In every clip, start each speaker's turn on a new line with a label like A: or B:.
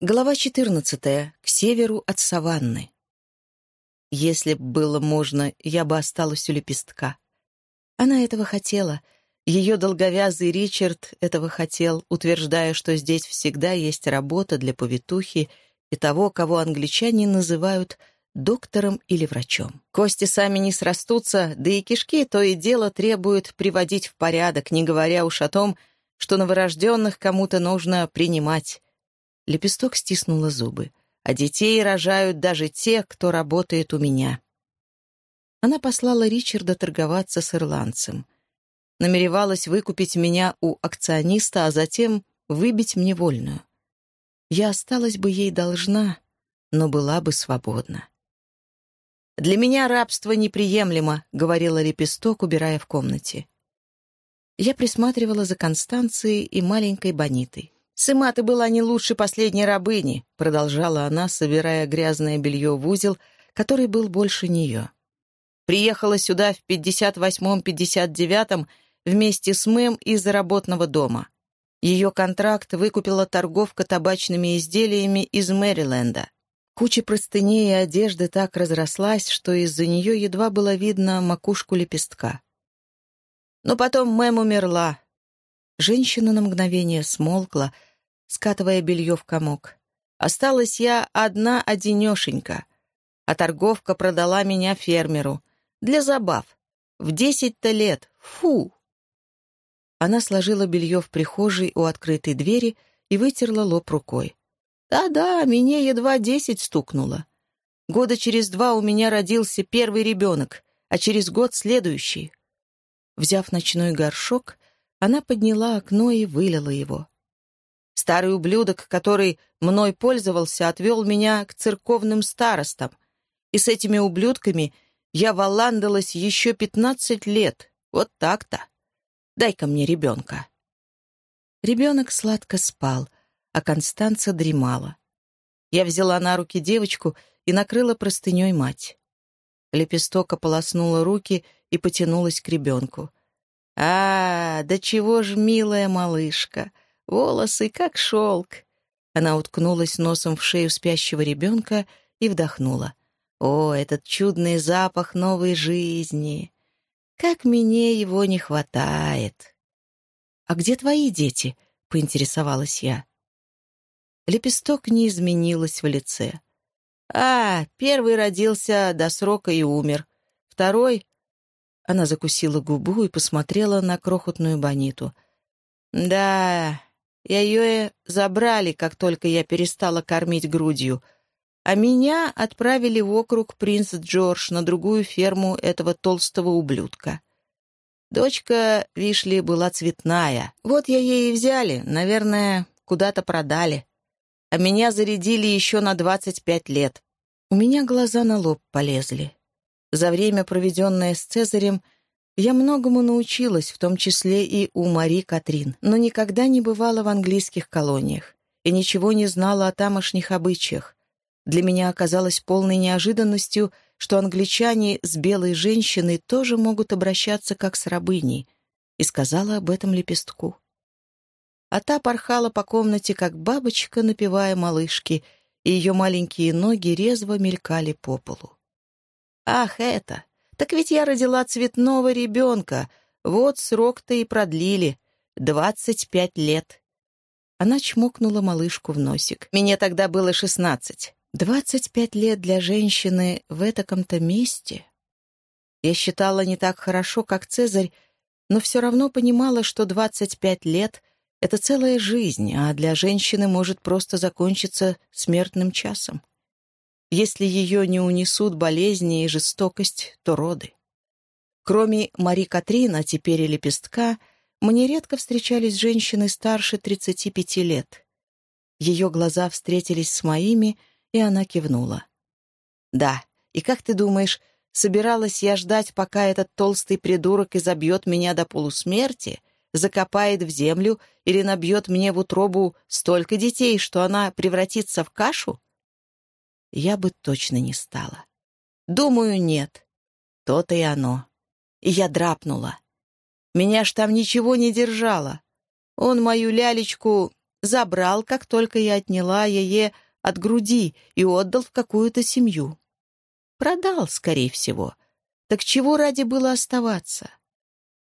A: Глава 14. К северу от саванны. Если б было можно, я бы осталась у лепестка. Она этого хотела. Ее долговязый Ричард этого хотел, утверждая, что здесь всегда есть работа для повитухи и того, кого англичане называют доктором или врачом. Кости сами не срастутся, да и кишки то и дело требуют приводить в порядок, не говоря уж о том, что новорожденных кому-то нужно принимать. Лепесток стиснула зубы. А детей рожают даже те, кто работает у меня. Она послала Ричарда торговаться с ирландцем. Намеревалась выкупить меня у акциониста, а затем выбить мне вольную. Я осталась бы ей должна, но была бы свободна. «Для меня рабство неприемлемо», — говорила Лепесток, убирая в комнате. Я присматривала за Констанцией и маленькой Бонитой. «Сыма, ты была не лучше последней рабыни», — продолжала она, собирая грязное белье в узел, который был больше нее. «Приехала сюда в 58-59-м вместе с Мэм из работного дома. Ее контракт выкупила торговка табачными изделиями из Мэриленда. Куча простыней и одежды так разрослась, что из-за нее едва было видно макушку лепестка. Но потом Мэм умерла. Женщина на мгновение смолкла — скатывая белье в комок. Осталась я одна-одинешенька, а торговка продала меня фермеру. Для забав. В десять-то лет. Фу! Она сложила белье в прихожей у открытой двери и вытерла лоб рукой. «Да-да, мне едва десять стукнуло. Года через два у меня родился первый ребенок, а через год следующий». Взяв ночной горшок, она подняла окно и вылила его. Старый ублюдок, который мной пользовался, отвел меня к церковным старостам. И с этими ублюдками я валандалась еще пятнадцать лет. Вот так-то. Дай-ка мне ребенка. Ребенок сладко спал, а Констанца дремала. Я взяла на руки девочку и накрыла простыней мать. Лепесток ополоснула руки и потянулась к ребенку. «А, да чего ж, милая малышка!» Волосы как шелк. Она уткнулась носом в шею спящего ребенка и вдохнула. О, этот чудный запах новой жизни! Как мне его не хватает! «А где твои дети?» — поинтересовалась я. Лепесток не изменилась в лице. «А, первый родился до срока и умер. Второй...» Она закусила губу и посмотрела на крохотную Бониту. «Да, ее забрали, как только я перестала кормить грудью, а меня отправили в округ принц Джордж на другую ферму этого толстого ублюдка. Дочка Вишли была цветная. Вот я ей и взяли, наверное, куда-то продали. А меня зарядили еще на двадцать пять лет. У меня глаза на лоб полезли. За время, проведенное с Цезарем, я многому научилась, в том числе и у Мари Катрин, но никогда не бывала в английских колониях и ничего не знала о тамошних обычаях. Для меня оказалось полной неожиданностью, что англичане с белой женщиной тоже могут обращаться как с рабыней, и сказала об этом лепестку. А та порхала по комнате, как бабочка, напевая малышки, и ее маленькие ноги резво мелькали по полу. «Ах, это! Так ведь я родила цветного ребенка. Вот срок-то и продлили. Двадцать пять лет. Она чмокнула малышку в носик. Мне тогда было шестнадцать. Двадцать пять лет для женщины в этаком-то месте. Я считала не так хорошо, как Цезарь, но все равно понимала, что двадцать пять лет — это целая жизнь, а для женщины может просто закончиться смертным часом. Если ее не унесут болезни и жестокость, то роды. Кроме Мари Катрин, а теперь и Лепестка, мне редко встречались женщины старше 35 лет. Ее глаза встретились с моими, и она кивнула. «Да, и как ты думаешь, собиралась я ждать, пока этот толстый придурок изобьет меня до полусмерти, закопает в землю или набьет мне в утробу столько детей, что она превратится в кашу? Я бы точно не стала. Думаю, нет. То-то и оно. И я драпнула. Меня ж там ничего не держало. Он мою лялечку забрал, как только я отняла ее от груди и отдал в какую-то семью. Продал, скорее всего. Так чего ради было оставаться?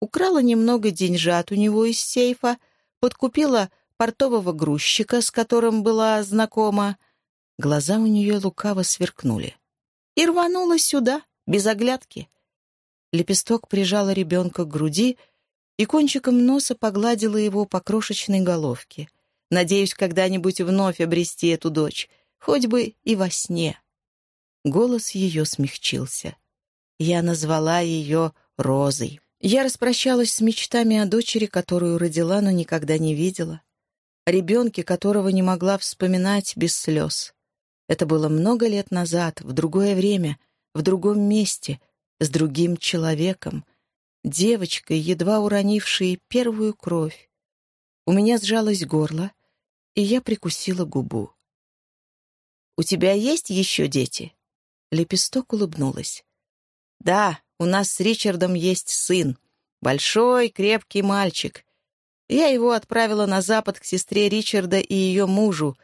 A: Украла немного деньжат у него из сейфа, подкупила портового грузчика, с которым была знакома. Глаза у нее лукаво сверкнули. И рванула сюда, без оглядки. Лепесток прижала ребенка к груди и кончиком носа погладила его по крошечной головке. Надеюсь, когда-нибудь вновь обрести эту дочь, хоть бы и во сне. Голос ее смягчился. Я назвала ее Розой. Я распрощалась с мечтами о дочери, которую родила, но никогда не видела. О ребенке, которого не могла вспоминать без слез. Это было много лет назад, в другое время, в другом месте, с другим человеком, девочкой, едва уронившей первую кровь. У меня сжалось горло, и я прикусила губу. «У тебя есть еще дети?» Лепесток улыбнулась. «Да, у нас с Ричардом есть сын. Большой, крепкий мальчик. Я его отправила на запад к сестре Ричарда и ее мужу,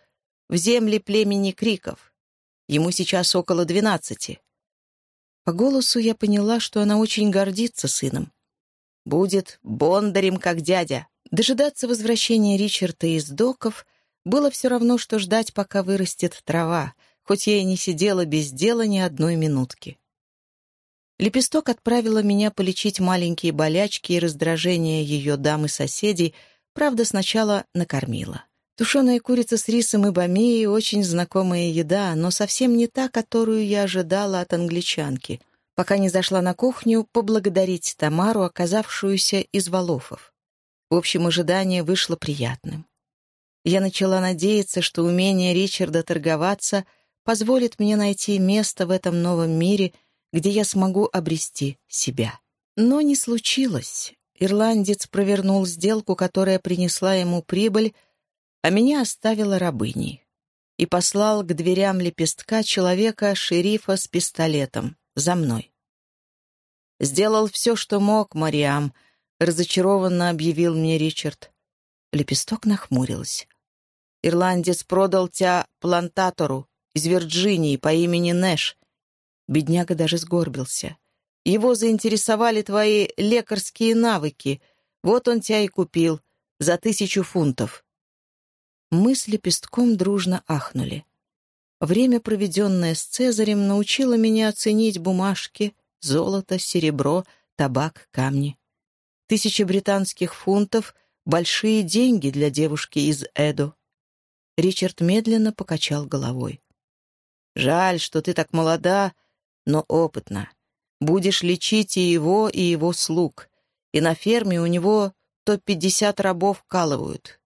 A: в земли племени Криков. Ему сейчас около двенадцати. По голосу я поняла, что она очень гордится сыном. Будет бондарем, как дядя. Дожидаться возвращения Ричарда из доков было все равно, что ждать, пока вырастет трава, хоть я и не сидела без дела ни одной минутки. Лепесток отправила меня полечить маленькие болячки и раздражения ее дамы соседей, правда, сначала накормила. Тушеная курица с рисом и бамией — очень знакомая еда, но совсем не та, которую я ожидала от англичанки, пока не зашла на кухню поблагодарить Тамару, оказавшуюся из Волофов. В общем, ожидание вышло приятным. Я начала надеяться, что умение Ричарда торговаться позволит мне найти место в этом новом мире, где я смогу обрести себя. Но не случилось. Ирландец провернул сделку, которая принесла ему прибыль, а меня оставила рабыней, и послал к дверям лепестка человека, шерифа с пистолетом, за мной. «Сделал все, что мог, Мариам», — разочарованно объявил мне Ричард. Лепесток нахмурилась. «Ирландец продал тебя плантатору из Вирджинии по имени Нэш». Бедняга даже сгорбился. «Его заинтересовали твои лекарские навыки. Вот он тебя и купил за тысячу фунтов. Мы с лепестком дружно ахнули. Время, проведенное с Цезарем, научило меня оценить бумажки, золото, серебро, табак, камни. Тысяча британских фунтов — большие деньги для девушки из Эдо. Ричард медленно покачал головой. «Жаль, что ты так молода, но опытна. Будешь лечить и его, и его слуг. И на ферме у него то пятьдесят рабов калывают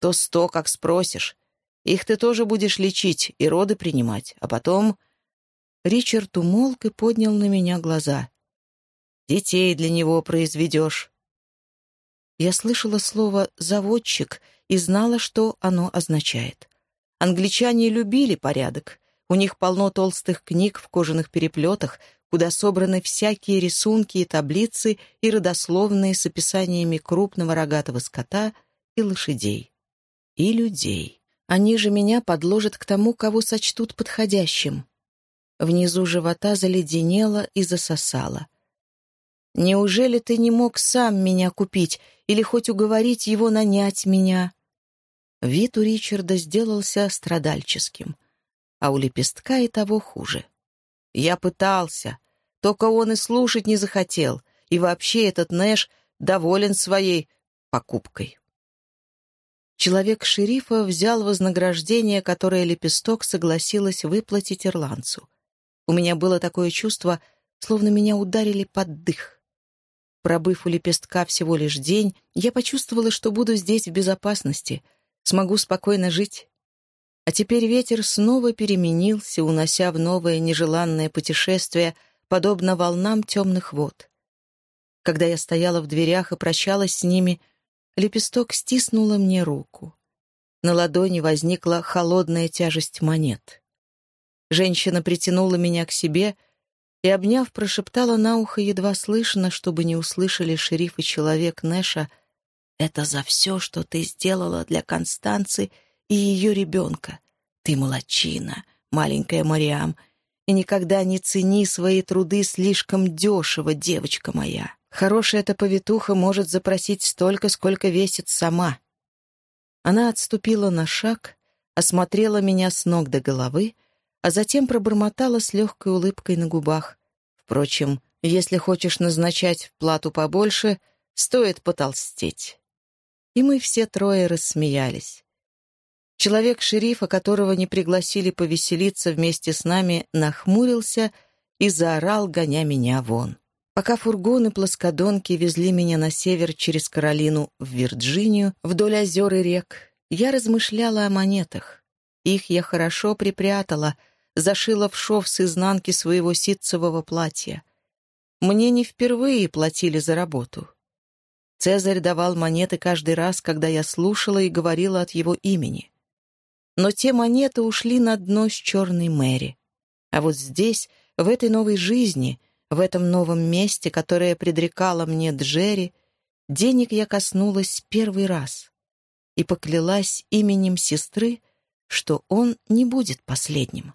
A: то сто, как спросишь. Их ты тоже будешь лечить и роды принимать, а потом...» Ричард умолк и поднял на меня глаза. «Детей для него произведешь». Я слышала слово «заводчик» и знала, что оно означает. Англичане любили порядок. У них полно толстых книг в кожаных переплетах, куда собраны всякие рисунки и таблицы и родословные с описаниями крупного рогатого скота и лошадей и людей. Они же меня подложат к тому, кого сочтут подходящим. Внизу живота заледенело и засосало. «Неужели ты не мог сам меня купить или хоть уговорить его нанять меня?» Вид у Ричарда сделался страдальческим, а у лепестка и того хуже. «Я пытался, только он и слушать не захотел, и вообще этот Нэш доволен своей покупкой». Человек шерифа взял вознаграждение, которое лепесток согласилась выплатить ирландцу. У меня было такое чувство, словно меня ударили под дых. Пробыв у лепестка всего лишь день, я почувствовала, что буду здесь в безопасности, смогу спокойно жить. А теперь ветер снова переменился, унося в новое нежеланное путешествие, подобно волнам темных вод. Когда я стояла в дверях и прощалась с ними — Лепесток стиснула мне руку. На ладони возникла холодная тяжесть монет. Женщина притянула меня к себе и, обняв, прошептала на ухо едва слышно, чтобы не услышали шериф и человек Нэша, Это за все, что ты сделала для Констанции и ее ребенка. Ты молочина, маленькая Мариам, и никогда не цени свои труды слишком дешево, девочка моя. Хорошая эта повитуха может запросить столько, сколько весит сама. Она отступила на шаг, осмотрела меня с ног до головы, а затем пробормотала с легкой улыбкой на губах. Впрочем, если хочешь назначать плату побольше, стоит потолстеть. И мы все трое рассмеялись. Человек шерифа, которого не пригласили повеселиться вместе с нами, нахмурился и заорал, гоня меня вон. Пока фургоны плоскодонки везли меня на север через Каролину в Вирджинию, вдоль озер и рек, я размышляла о монетах. Их я хорошо припрятала, зашила в шов с изнанки своего ситцевого платья. Мне не впервые платили за работу. Цезарь давал монеты каждый раз, когда я слушала и говорила от его имени. Но те монеты ушли на дно с черной Мэри. А вот здесь, в этой новой жизни, в этом новом месте, которое предрекало мне Джерри, денег я коснулась первый раз и поклялась именем сестры, что он не будет последним.